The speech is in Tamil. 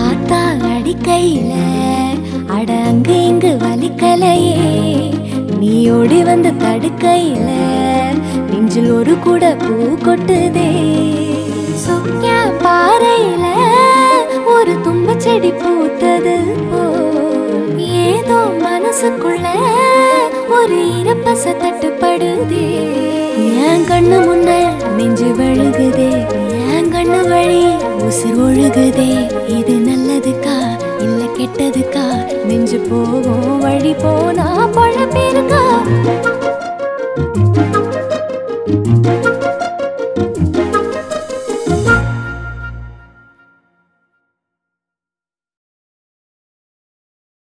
ஆத்தா அடிக்கையில அட இங்கு வலிக்கலையே. நீ ஓடி வந்து தடுக்கையில நெஞ்சில் ஒரு கூட பூ கொட்டுதே. சுக்கியா பாறையில ஒரு தும்ப செடி பூத்தது போ ஏதோ மனசுக்குள்ள ஒரு இரப்பச தட்டுப்படுதே. என் கண்ணு முன்ன நெஞ்சு வழுகுதே. என் கண்ணு வழி உசிர் ஒழுகுதே. இது நல்லதுக்கா? இல்ல கெட்டதுக்கா? நெஞ்சு போகும் வழி போனா பழப்பேருக்கா